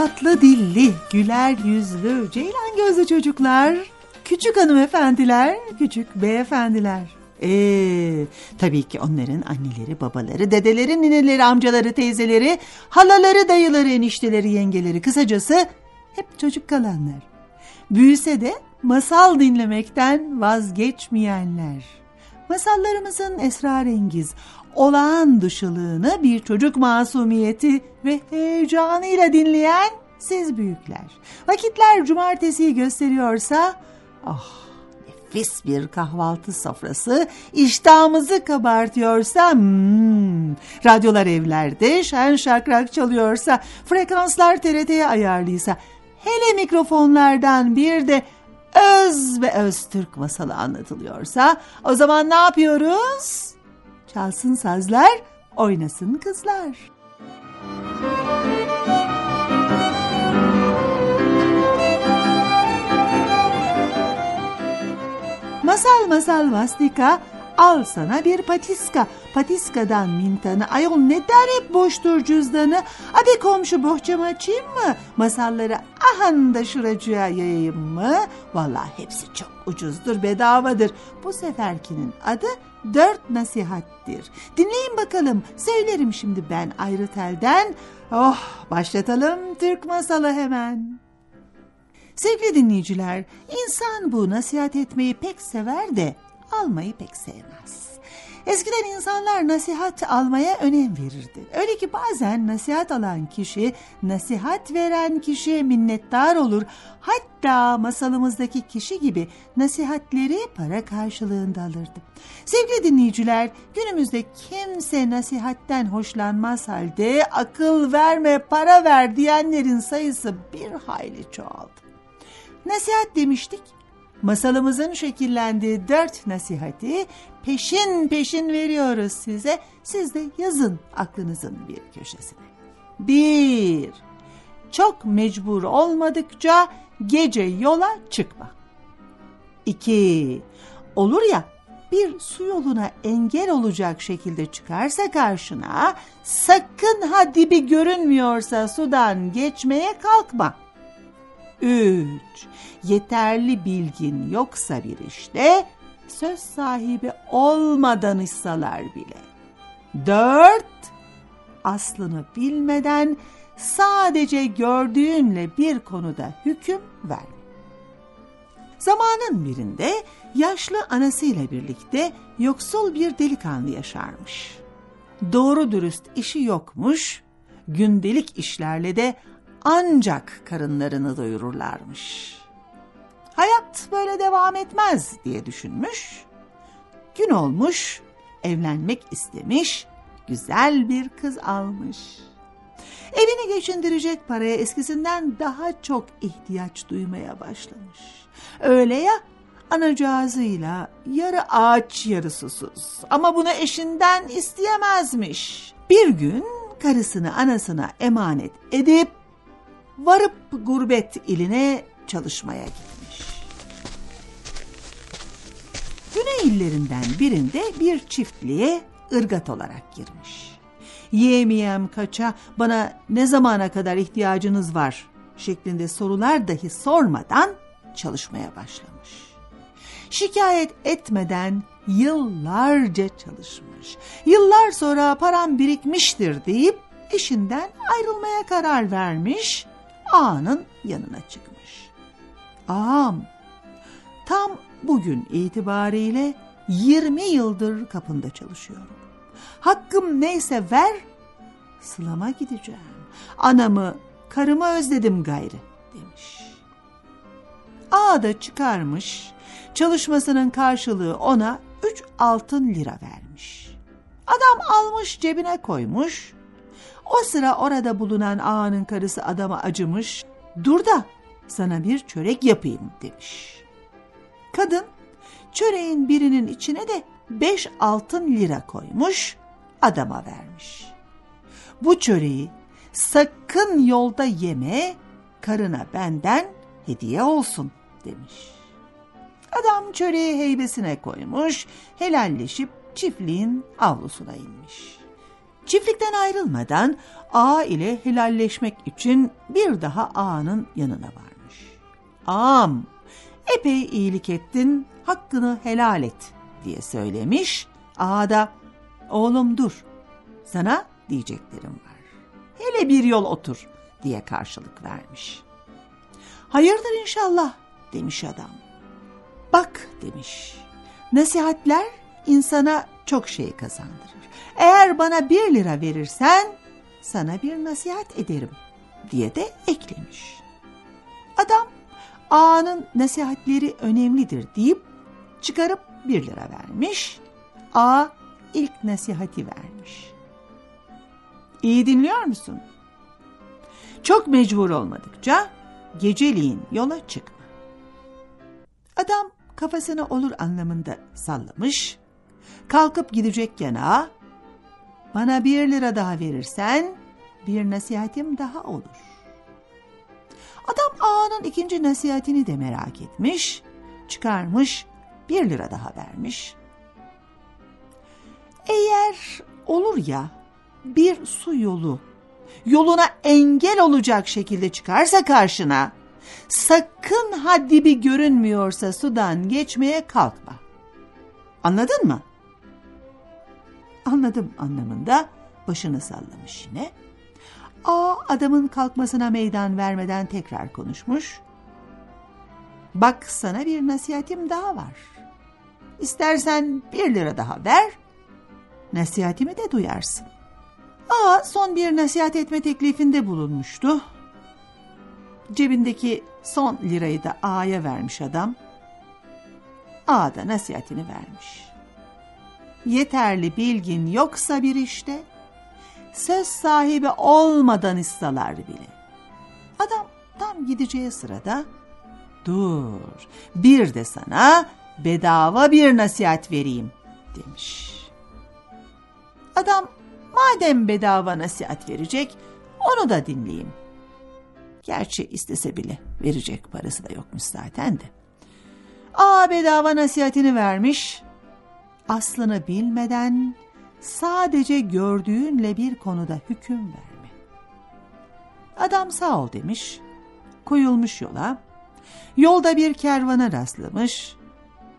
Tatlı dilli, güler yüzlü, ceylan gözlü çocuklar, küçük hanımefendiler, küçük beyefendiler. Ee, tabii ki onların anneleri, babaları, dedeleri, nineleri, amcaları, teyzeleri, halaları, dayıları, enişteleri, yengeleri, kısacası hep çocuk kalanlar. Büyüse de masal dinlemekten vazgeçmeyenler. Masallarımızın esrarengiz, olağan dışılığını bir çocuk masumiyeti ve heyecanıyla dinleyen siz büyükler. Vakitler cumartesiyi gösteriyorsa, ah nefis bir kahvaltı sofrası iştahımızı kabartıyorsa, hmm, radyolar evlerde şen şakrak çalıyorsa, frekanslar TRT'ye ayarlıysa, hele mikrofonlardan bir de öz ve öz Türk masalı anlatılıyorsa, o zaman ne yapıyoruz? Çalsın sazlar, oynasın kızlar. Masal masal mastika, al sana bir patiska. Patiskadan mintanı, ayol ne der hep boştur cüzdanı. Abi komşu bohçamı açayım mı? Masalları ahanda şuracıya yayayım mı? Vallahi hepsi çok ucuzdur, bedavadır. Bu seferkinin adı dört nasihattir. Dinleyin bakalım, söylerim şimdi ben ayrı telden. Oh, başlatalım Türk masalı hemen. Sevgili dinleyiciler, insan bu nasihat etmeyi pek sever de almayı pek sevmez. Eskiden insanlar nasihat almaya önem verirdi. Öyle ki bazen nasihat alan kişi nasihat veren kişiye minnettar olur. Hatta masalımızdaki kişi gibi nasihatleri para karşılığında alırdı. Sevgili dinleyiciler, günümüzde kimse nasihatten hoşlanmaz halde akıl verme, para ver diyenlerin sayısı bir hayli çoğaldı. Nasihat demiştik. Masalımızın şekillendiği dört nasihati peşin peşin veriyoruz size. Siz de yazın aklınızın bir köşesine. Bir, çok mecbur olmadıkça gece yola çıkma. İki, olur ya bir su yoluna engel olacak şekilde çıkarsa karşına sakın ha dibi görünmüyorsa sudan geçmeye kalkma. 3. Yeterli bilgin yoksa bir işte söz sahibi olmadan danışsalar bile. 4. Aslını bilmeden sadece gördüğünle bir konuda hüküm verme. Zamanın birinde yaşlı anasıyla birlikte yoksul bir delikanlı yaşarmış. Doğru dürüst işi yokmuş, gündelik işlerle de ancak karınlarını doyururlarmış. Hayat böyle devam etmez diye düşünmüş. Gün olmuş, evlenmek istemiş, güzel bir kız almış. Evini geçindirecek paraya eskisinden daha çok ihtiyaç duymaya başlamış. Öyle ya anacığızıyla yarı ağaç yarı susuz ama bunu eşinden isteyemezmiş. Bir gün karısını anasına emanet edip varıp gurbet iline çalışmaya gitmiş. Güney illerinden birinde bir çiftliğe ırgat olarak girmiş. Yemeyem kaça bana ne zamana kadar ihtiyacınız var şeklinde sorular dahi sormadan çalışmaya başlamış. Şikayet etmeden yıllarca çalışmış. Yıllar sonra param birikmiştir deyip eşinden ayrılmaya karar vermiş ağanın yanına çıkmış. Ağam tam bugün itibariyle 20 yıldır kapında çalışıyorum. Hakkım neyse ver sılama gideceğim. Anamı karımı özledim gayrı demiş. Ağa da çıkarmış çalışmasının karşılığı ona üç altın lira vermiş. Adam almış cebine koymuş. O sıra orada bulunan ağanın karısı adama acımış. Dur da sana bir çörek yapayım demiş. Kadın çöreğin birinin içine de beş altın lira koymuş adama vermiş. Bu çöreği sakın yolda yeme karına benden hediye olsun demiş. Adam çöreği heybesine koymuş, helalleşip çiftliğin avlusuna inmiş. Çiftlikten ayrılmadan ağa ile helalleşmek için bir daha ağanın yanına varmış. Ağam, epey iyilik ettin, hakkını helal et diye söylemiş. Ağa da, oğlum dur, sana diyeceklerim var. Hele bir yol otur diye karşılık vermiş. Hayırdır inşallah demiş adam. Bak demiş, nasihatler insana çok şey kazandırır. Eğer bana bir lira verirsen sana bir nasihat ederim diye de eklemiş. Adam ağanın nasihatleri önemlidir deyip çıkarıp bir lira vermiş. Ağa ilk nasihati vermiş. İyi dinliyor musun? Çok mecbur olmadıkça geceliğin yola çıkma. Adam kafasını olur anlamında sallamış. Kalkıp gidecekken ağa, bana bir lira daha verirsen bir nasihatim daha olur. Adam ağanın ikinci nasihatini de merak etmiş, çıkarmış bir lira daha vermiş. Eğer olur ya bir su yolu yoluna engel olacak şekilde çıkarsa karşına sakın haddibi görünmüyorsa sudan geçmeye kalkma. Anladın mı? Anladım anlamında başını sallamış yine. Aa adamın kalkmasına meydan vermeden tekrar konuşmuş. Bak sana bir nasihatim daha var. İstersen bir lira daha ver, nasihatimi de duyarsın. Aa son bir nasihat etme teklifinde bulunmuştu. Cebindeki son lirayı da ağaya vermiş adam. Ağa da nasihatini vermiş. Yeterli bilgin yoksa bir işte, söz sahibi olmadan istalar bile. Adam tam gideceği sırada, dur bir de sana bedava bir nasihat vereyim demiş. Adam madem bedava nasihat verecek onu da dinleyeyim. Gerçi istese bile verecek parası da yokmuş zaten de. Aa bedava nasihatini vermiş. Aslını bilmeden sadece gördüğünle bir konuda hüküm verme. Adam sağ ol demiş. Koyulmuş yola. Yolda bir kervana rastlamış.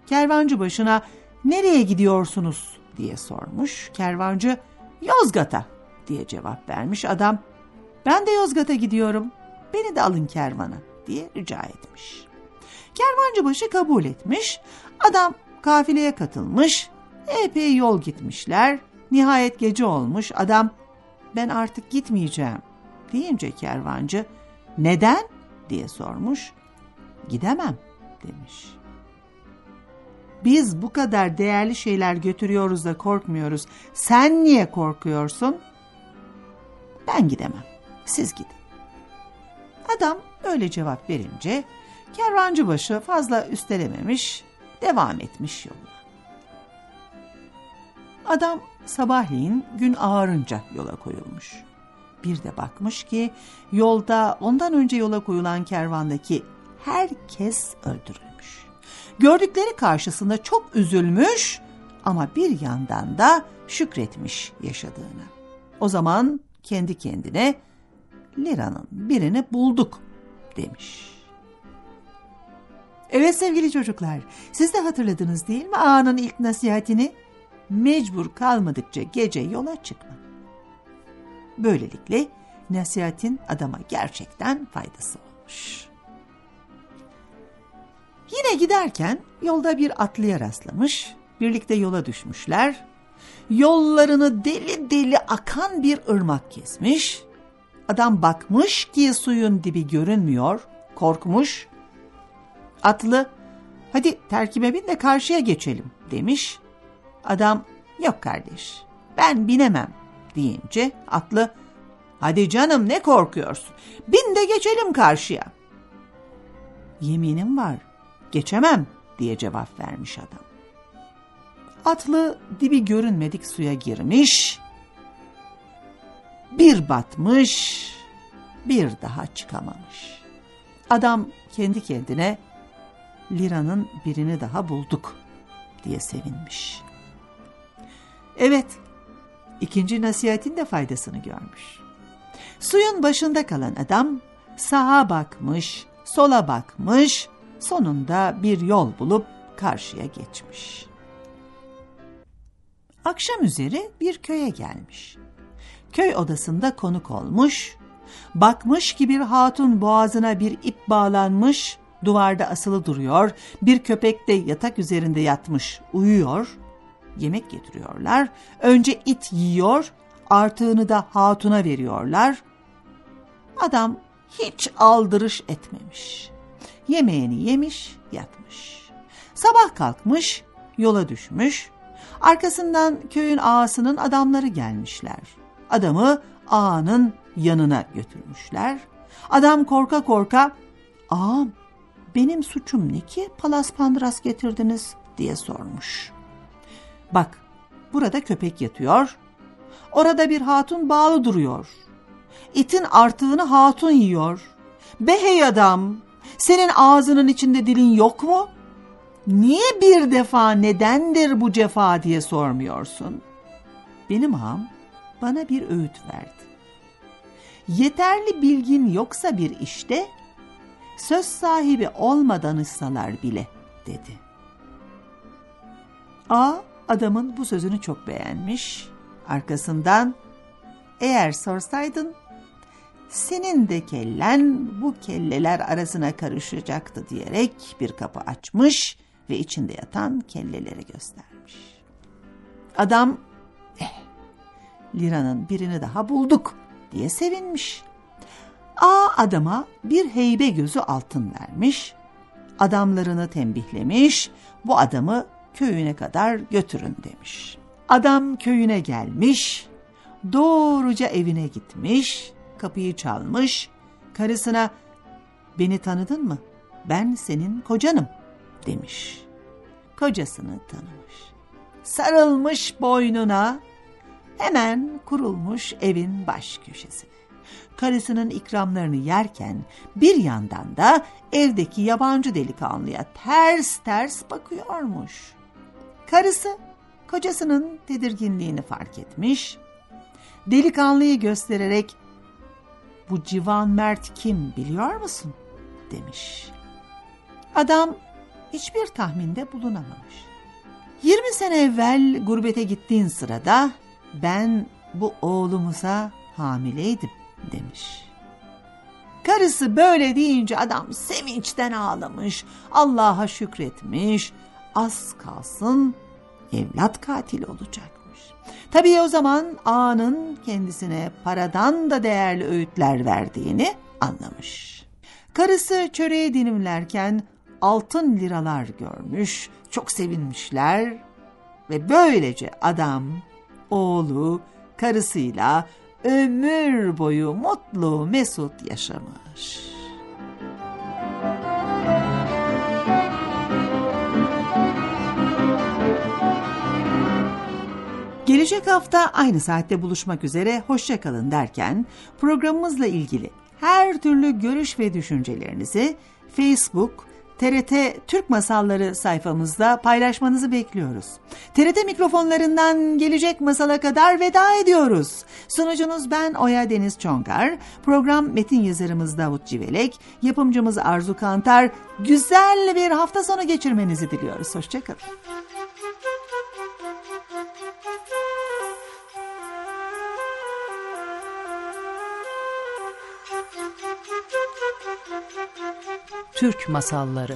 Kervancı başına nereye gidiyorsunuz diye sormuş. Kervancı Yozgat'a diye cevap vermiş. Adam ben de Yozgat'a gidiyorum beni de alın kervana diye rica etmiş. Kervancı başı kabul etmiş. Adam kafileye katılmış. Epey yol gitmişler. Nihayet gece olmuş. Adam ben artık gitmeyeceğim deyince kervancı neden diye sormuş. Gidemem demiş. Biz bu kadar değerli şeyler götürüyoruz da korkmuyoruz. Sen niye korkuyorsun? Ben gidemem. Siz gidin. Adam öyle cevap verince kervancıbaşı fazla üstelememiş, devam etmiş yoluna. Adam sabahleyin gün ağarınca yola koyulmuş. Bir de bakmış ki yolda ondan önce yola koyulan kervandaki herkes öldürülmüş. Gördükleri karşısında çok üzülmüş ama bir yandan da şükretmiş yaşadığına. O zaman kendi kendine liranın birini bulduk demiş. Evet sevgili çocuklar, siz de hatırladınız değil mi ağanın ilk nasihatini? Mecbur kalmadıkça gece yola çıkma. Böylelikle nasihatin adama gerçekten faydası olmuş. Yine giderken yolda bir atlıya rastlamış, birlikte yola düşmüşler. Yollarını deli deli akan bir ırmak kesmiş. Adam bakmış ki suyun dibi görünmüyor, korkmuş. Atlı, hadi terkibe bin de karşıya geçelim demiş. Adam yok kardeş ben binemem deyince atlı hadi canım ne korkuyorsun bin de geçelim karşıya. Yeminim var geçemem diye cevap vermiş adam. Atlı dibi görünmedik suya girmiş, bir batmış, bir daha çıkamamış. Adam kendi kendine liranın birini daha bulduk diye sevinmiş. Evet, ikinci nasihatin de faydasını görmüş. Suyun başında kalan adam sağa bakmış, sola bakmış, sonunda bir yol bulup karşıya geçmiş. Akşam üzeri bir köye gelmiş. Köy odasında konuk olmuş, bakmış ki bir hatun boğazına bir ip bağlanmış, duvarda asılı duruyor, bir köpek de yatak üzerinde yatmış, uyuyor, yemek getiriyorlar, önce it yiyor, artığını da hatuna veriyorlar. Adam hiç aldırış etmemiş. Yemeğini yemiş, yatmış. Sabah kalkmış, yola düşmüş, Arkasından köyün ağasının adamları gelmişler. Adamı ağanın yanına götürmüşler. Adam korka korka, ağam benim suçum ne ki palas pandras getirdiniz diye sormuş. Bak burada köpek yatıyor, orada bir hatun bağlı duruyor. İtin artığını hatun yiyor. Be hey adam, senin ağzının içinde dilin yok mu?'' niye bir defa nedendir bu cefa diye sormuyorsun? Benim ağam bana bir öğüt verdi. Yeterli bilgin yoksa bir işte, söz sahibi olma danışsalar bile dedi. A adamın bu sözünü çok beğenmiş. Arkasından eğer sorsaydın senin de kellen bu kelleler arasına karışacaktı diyerek bir kapı açmış ve içinde yatan kelleleri göstermiş. Adam, eh, liranın birini daha bulduk diye sevinmiş. A adama bir heybe gözü altın vermiş, adamlarını tembihlemiş, bu adamı köyüne kadar götürün demiş. Adam köyüne gelmiş, doğruca evine gitmiş, kapıyı çalmış, karısına beni tanıdın mı? Ben senin kocanım demiş. Kocasını tanımış. Sarılmış boynuna, hemen kurulmuş evin baş köşesine. Karısının ikramlarını yerken bir yandan da evdeki yabancı delikanlıya ters ters bakıyormuş. Karısı kocasının tedirginliğini fark etmiş. Delikanlıyı göstererek bu civan mert kim biliyor musun? demiş. Adam hiçbir tahminde bulunamamış. 20 sene evvel gurbete gittiğin sırada ben bu oğlumuza hamileydim demiş. Karısı böyle deyince adam sevinçten ağlamış, Allah'a şükretmiş, az kalsın evlat katili olacakmış. Tabii o zaman ağanın kendisine paradan da değerli öğütler verdiğini anlamış. Karısı çöreği dilimlerken altın liralar görmüş, çok sevinmişler ve böylece adam, oğlu, karısıyla ömür boyu mutlu mesut yaşamış. Gelecek hafta aynı saatte buluşmak üzere hoşçakalın derken programımızla ilgili her türlü görüş ve düşüncelerinizi Facebook, TRT Türk Masalları sayfamızda paylaşmanızı bekliyoruz. TRT mikrofonlarından gelecek masala kadar veda ediyoruz. Sunucunuz ben Oya Deniz Çongar, program metin yazarımız Davut Civelek, yapımcımız Arzu Kantar. Güzel bir hafta sonu geçirmenizi diliyoruz. Hoşçakalın. Türk Masalları